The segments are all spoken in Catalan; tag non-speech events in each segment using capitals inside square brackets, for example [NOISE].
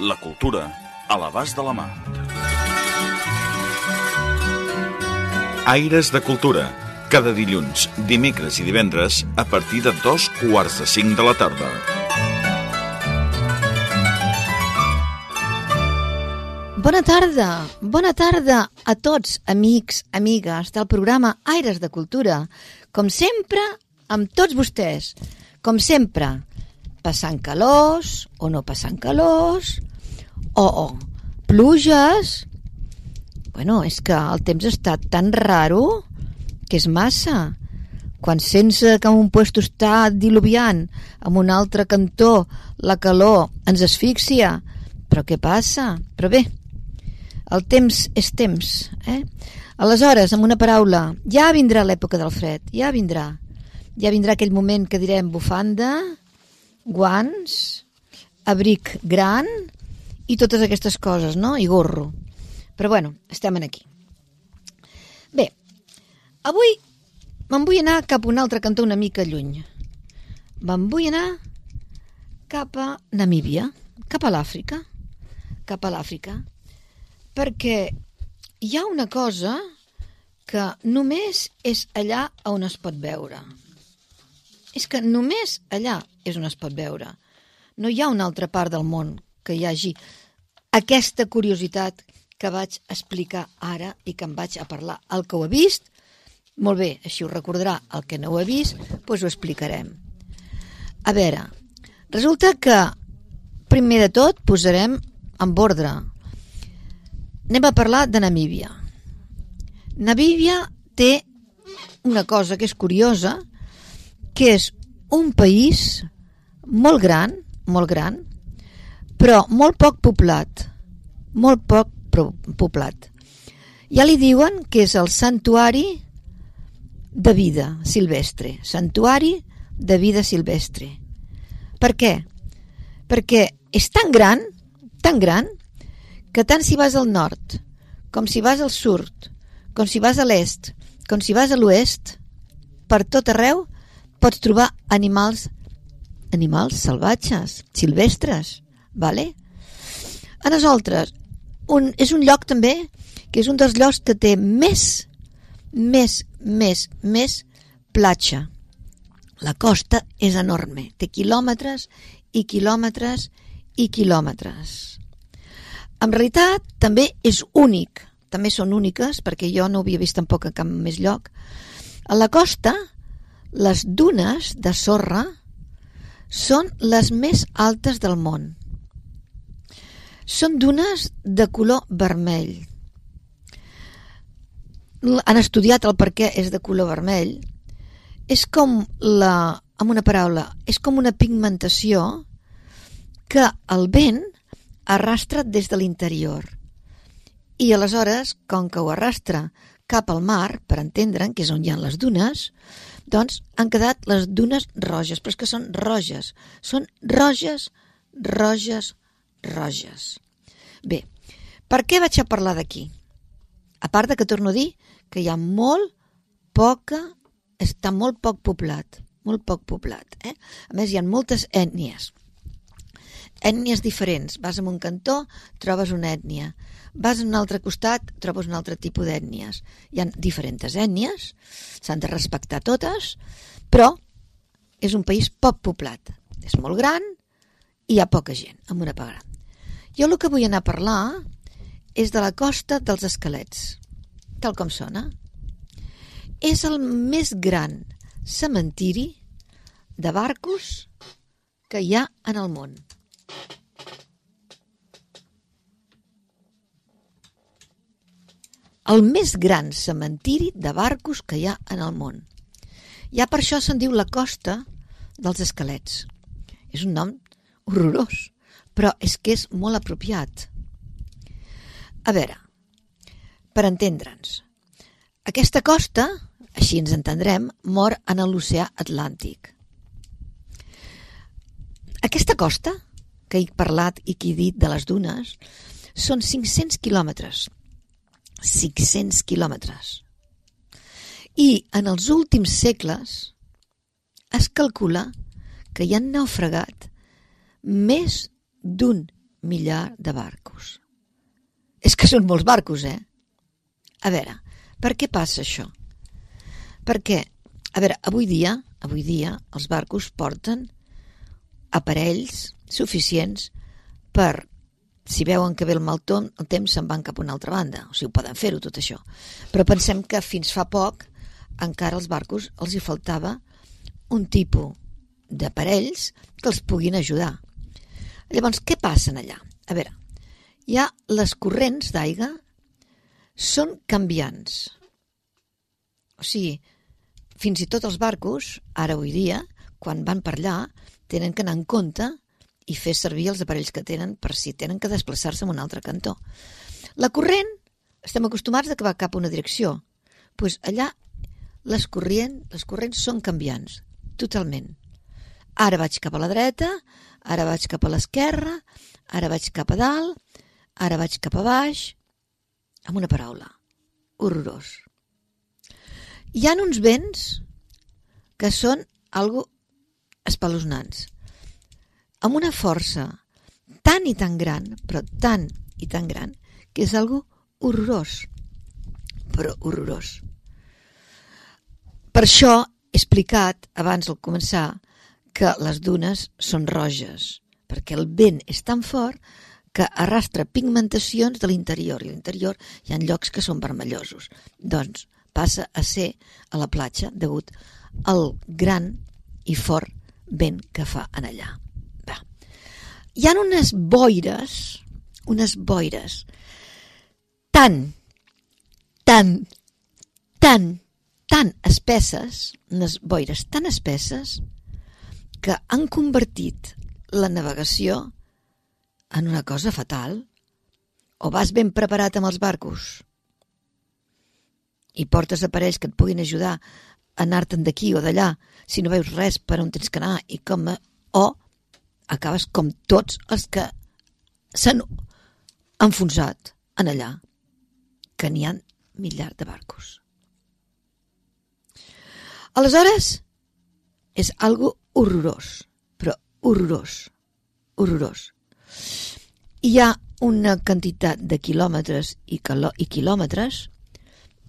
La cultura a l'abast de la mà. Aires de Cultura. Cada dilluns, dimecres i divendres a partir de dos quarts de cinc de la tarda. Bona tarda, bona tarda a tots, amics, amigues del programa Aires de Cultura. Com sempre, amb tots vostès. Com sempre, passant calors o no passant calors, o, o pluges... Bueno, és que el temps està tan raro que és massa. Quan sents que un puesto està diluviant, amb un altre cantó la calor ens asfixia. Però què passa? Però bé, el temps és temps, eh? Aleshores, amb una paraula, ja vindrà l'època del fred, ja vindrà. Ja vindrà aquell moment que direm bufanda, guants, abric gran i totes aquestes coses, no? I gorro. Però bueno, estem aquí. Bé, avui me'n vull anar cap a un altre cantó una mica lluny. Me'n vull anar cap a Namíbia, cap a l'Àfrica, cap a l'Àfrica, perquè hi ha una cosa que només és allà on es pot veure. És que només allà és on es pot veure. No hi ha una altra part del món que hi hagi aquesta curiositat que vaig explicar ara i que em vaig a parlar. El que ho ha vist, molt bé, així ho recordarà. El que no ho ha vist, doncs ho explicarem. A veure, resulta que primer de tot posarem en ordre anem a parlar de Namíbia. Namíbia té una cosa que és curiosa, que és un país molt gran, molt gran, però molt poc poblat, molt poc poblat. Ja li diuen que és el santuari de vida silvestre, santuari de vida silvestre. Per què? Perquè és tan gran, tan gran, que tant si vas al nord, com si vas al sud, com si vas a l'est, com si vas a l'oest, per tot arreu pots trobar animals animals salvatges, silvestres, vale? A nosaltres, un, és un lloc també que és un dels llocs que té més, més, més, més platja. La costa és enorme, té quilòmetres i quilòmetres i quilòmetres. En realitat, també és únic. També són úniques, perquè jo no ho havia vist tampoc a cap més lloc. A la costa, les dunes de sorra són les més altes del món. Són dunes de color vermell. Han estudiat el per què és de color vermell. És com la, amb una paraula, és com una pigmentació que el vent arrastra des de l'interior. I aleshores, com que ho arrastra cap al mar, per entendre'n, que és on hi ha les dunes, doncs han quedat les dunes roges, però és que són roges. Són roges, roges, roges. Bé, per què vaig a parlar d'aquí? A part de que torno a dir que hi ha molt poca, està molt poc poblat, molt poc poblat. Eh? A més, hi ha moltes ètnies ètnies diferents. Vas a un cantó, trobes una ètnia. Vas a un altre costat, trobes un altre tipus d'ètnies. Hi ha diferents ètnies, s'han de respectar totes, però és un país poc poblat. És molt gran i hi ha poca gent, amb una part gran. Jo el que vull anar a parlar és de la costa dels esquelets, tal com sona. És el més gran cementiri de barcos que hi ha en el món. El més gran cementiri de barcos que hi ha en el món. Ja per això se'n diu la costa dels esquelets. És un nom horrorós, però és que és molt apropiat. A veure, per entendre'ns, aquesta costa, així ens entendrem, mor en l'oceà Atlàntic. Aquesta costa, que he parlat i que he dit de les dunes, són 500 quilòmetres. 500 quilòmetres. I en els últims segles es calcula que hi han naufragat més d'un millar de barcos. És que són molts barcos, eh? A veure, per què passa això? Perquè, a veure, avui dia, avui dia els barcos porten aparells suficients per si veuen que ve el mal tom, el temps se'n van cap a una altra banda. O sigui, poden fer-ho, tot això. Però pensem que fins fa poc encara als barcos els hi faltava un tipus d'aparells que els puguin ajudar. Llavors, què passa allà? A veure, ha les corrents d'aigua són canviants. O sigui, fins i tot els barcos, ara avui dia, quan van per allà, tenen que anar en compte i fer servir els aparells que tenen per si tenen que desplaçar-se a un altre cantó. La corrent, estem acostumats a que va cap a una direcció. Pues allà les, corrent, les corrents són canviants, totalment. Ara vaig cap a la dreta, ara vaig cap a l'esquerra, ara vaig cap a dalt, ara vaig cap a baix, amb una paraula, horrorós. Hi ha uns vents que són algo espeluznants amb una força tan i tan gran, però tan i tan gran, que és algo horrorós, però horrorós. Per això he explicat, abans de començar, que les dunes són roges, perquè el vent és tan fort que arrastra pigmentacions de l'interior, i a l'interior hi ha llocs que són vermellosos. Doncs passa a ser a la platja degut al gran i fort vent que fa en allà hi ha unes boires, unes boires tan, tan, tan, tan espesses, unes boires tan espesses, que han convertit la navegació en una cosa fatal. O vas ben preparat amb els barcos i portes aparells que et puguin ajudar a anar-te'n d'aquí o d'allà si no veus res per on tens que anar i com... o acabes com tots els que s'han enfonsat en allà, que n'hi ha miliard de barcos. Aleshores, és algo horrorós, però horrorós, horrorós. Hi ha una quantitat de quilòmetres i, i quilòmetres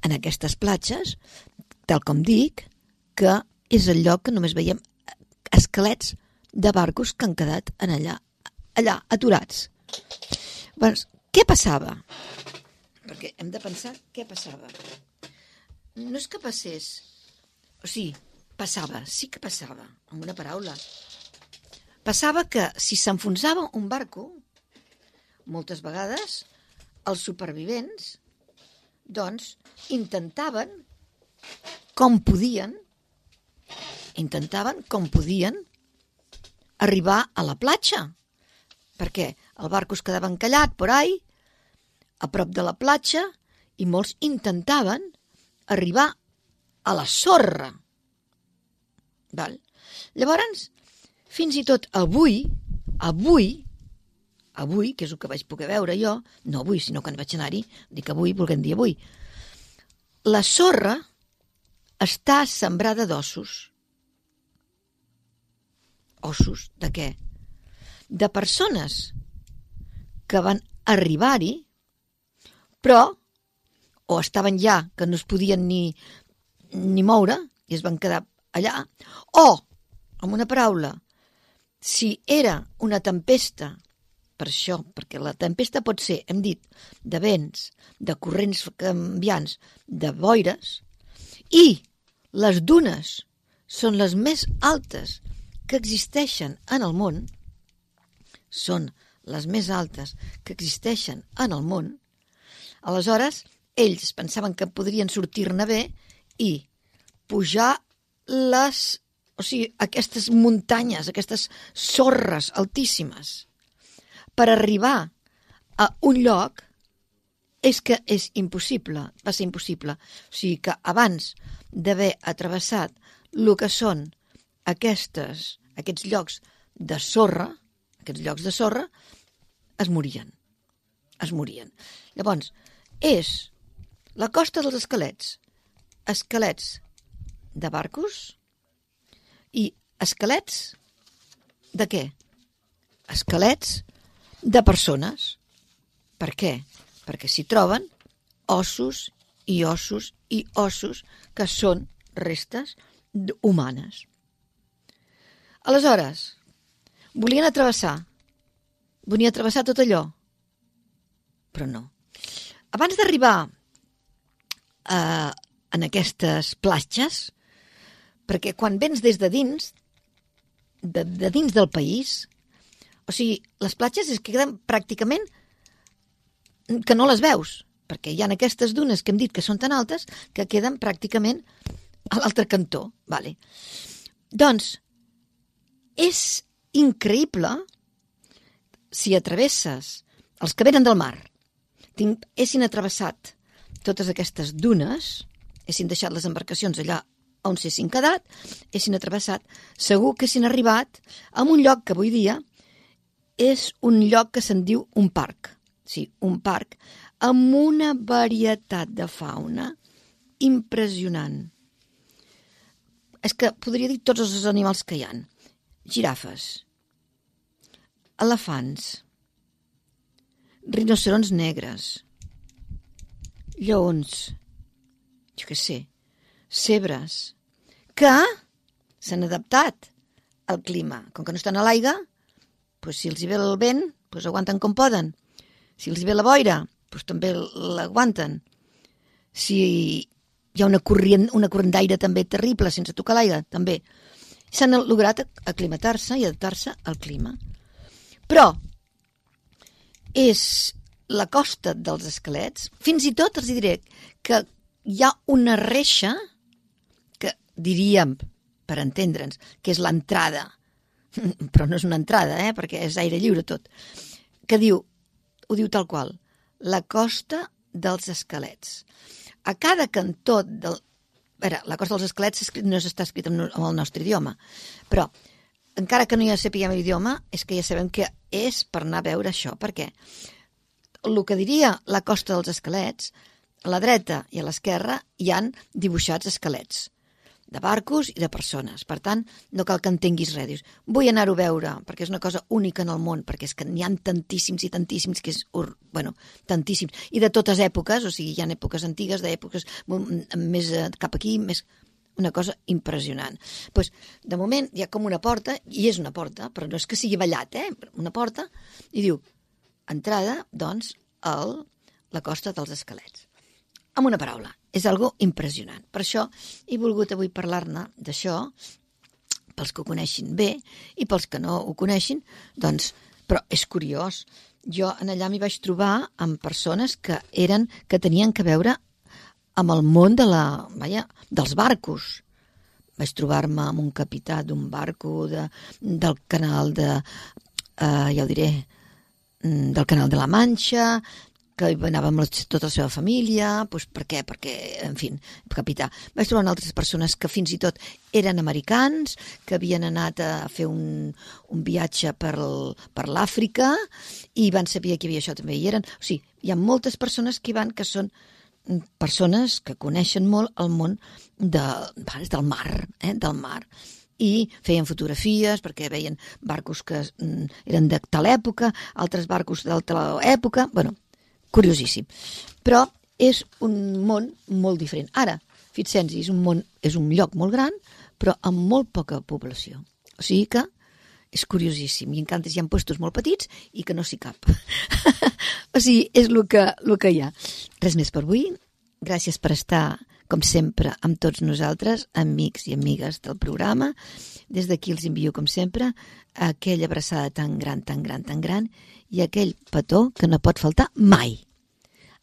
en aquestes platges, tal com dic, que és el lloc que només veiem esquelets de barcos que han quedat en allà, allà, aturats. Doncs, què passava? Perquè hem de pensar què passava. No és que passés, o sigui, passava, sí que passava, amb una paraula. Passava que si s'enfonsava un barco, moltes vegades els supervivents doncs intentaven com podien intentaven com podien arribar a la platja, perquè el barco es quedava encallat por ahí, a prop de la platja, i molts intentaven arribar a la sorra. Val? Llavors, fins i tot avui, avui, avui, que és el que vaig poder veure jo, no avui, sinó quan vaig anar-hi, dic avui, volguem dir avui, la sorra està sembrada d'ossos ossos de què? De persones que van arribar-hi, però o estaven ja, que no es podien ni, ni moure, i es van quedar allà, o, amb una paraula, si era una tempesta, per això, perquè la tempesta pot ser, hem dit, de vents, de corrents canviants, de boires, i les dunes són les més altes que existeixen en el món són les més altes que existeixen en el món, aleshores ells pensaven que podrien sortir-ne bé i pujar les, o sigui, aquestes muntanyes, aquestes sorres altíssimes, per arribar a un lloc és que és impossible, va ser impossible. O sigui que abans d'haver atrevessat el que són aquestes, aquests llocs de sorra, aquests llocs de sorra, es morien. Es morien. Llavors, és la costa dels esquelets, esquelets de barcos i esquelets de què? Esquelets de persones. Per què? Perquè s'hi troben ossos i ossos i ossos que són restes humanes. Aleshores, volien atravessar, volien atravessar tot allò, però no. Abans d'arribar eh, en aquestes platges, perquè quan vens des de dins, de, de dins del país, o sigui, les platges es queden pràcticament que no les veus, perquè hi ha aquestes dunes que hem dit que són tan altes que queden pràcticament a l'altre cantó. Vale. Doncs és increïble si atravesses els que venen del mar, haguessin atravessat totes aquestes dunes, haguessin deixat les embarcacions allà on s'haguessin quedat, haguessin atravessat, segur que haguessin arribat a un lloc que avui dia és un lloc que se'n diu un parc. Sí, un parc amb una varietat de fauna impressionant. És que podria dir tots els animals que hi han. Girafes, elefants, rinocerons negres, lleons, jo què sé, cebres, que s'han adaptat al clima. Com que no estan a l'aigua, pues, si els hi ve el vent, pues, aguanten com poden. Si els hi ve la boira, pues, també l'aguanten. Si hi ha una corrent, una corrent d'aire també terrible, sense tocar l'aigua, també. S'han lograt aclimatar-se i adaptar-se al clima. Però és la costa dels esquelets, fins i tot els diré que hi ha una reixa que diríem, per entendre'ns, que és l'entrada [LAUGHS] però no és una entrada, eh, perquè és aire lliure tot, que diu, ho diu tal qual, la costa dels esquelets. A cada cantó del... Veure, la costa dels esquelets no està escrit amb el nostre idioma, però encara que no ja sapiguem l'idioma, és que ja sabem que és per anar a veure això, perquè el que diria la costa dels esquelets, a la dreta i a l'esquerra hi han dibuixats esquelets de barcos i de persones. Per tant, no cal que entenguis res. Dius, vull anar-ho a veure, perquè és una cosa única en el món, perquè és que n'hi han tantíssims i tantíssims, que és, bueno, tantíssims, i de totes èpoques, o sigui, hi ha èpoques antigues, d'èpoques més eh, cap aquí, més una cosa impressionant. pues, de moment hi ha com una porta, i és una porta, però no és que sigui ballat, eh? una porta, i diu, entrada, doncs, al la costa dels esquelets. Amb una paraula, és algo impressionant. Per això he volgut avui parlar-ne d'això, pels que ho coneixin bé i pels que no ho coneixin, doncs, però és curiós. Jo en allà m'hi vaig trobar amb persones que eren que tenien que veure amb el món de la, vaja, dels barcos. Vaig trobar-me amb un capità d'un barco de, del canal de, eh, ja ho diré, mm, del canal de la Manxa, que anava amb tota la seva família, doncs per què? Perquè, en fi, capità. Vaig trobar altres persones que fins i tot eren americans, que havien anat a fer un, un viatge per, per l'Àfrica i van saber que hi havia això també hi eren. O sigui, hi ha moltes persones que van que són persones que coneixen molt el món de, del mar, eh, del mar i feien fotografies perquè veien barcos que mm, eren de tal època, altres barcos d'altra època, bueno, curiosíssim. Però és un món molt diferent. Ara, fixem és un món, és un lloc molt gran, però amb molt poca població. O sigui que és curiosíssim. I en hi ha puestos molt petits i que no s'hi cap. [LAUGHS] o sigui, és el que, el que hi ha. Res més per avui. Gràcies per estar, com sempre, amb tots nosaltres, amics i amigues del programa. Des d'aquí els envio, com sempre, aquella abraçada tan gran, tan gran, tan gran i aquell petó que no pot faltar mai.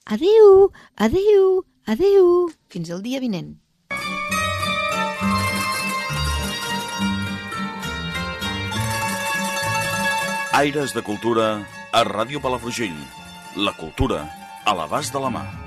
Adeu, adeu, adeu. Fins el dia vinent. Aires de Cultura a Ràdio Palafrugell. La cultura a l'abast de la mà.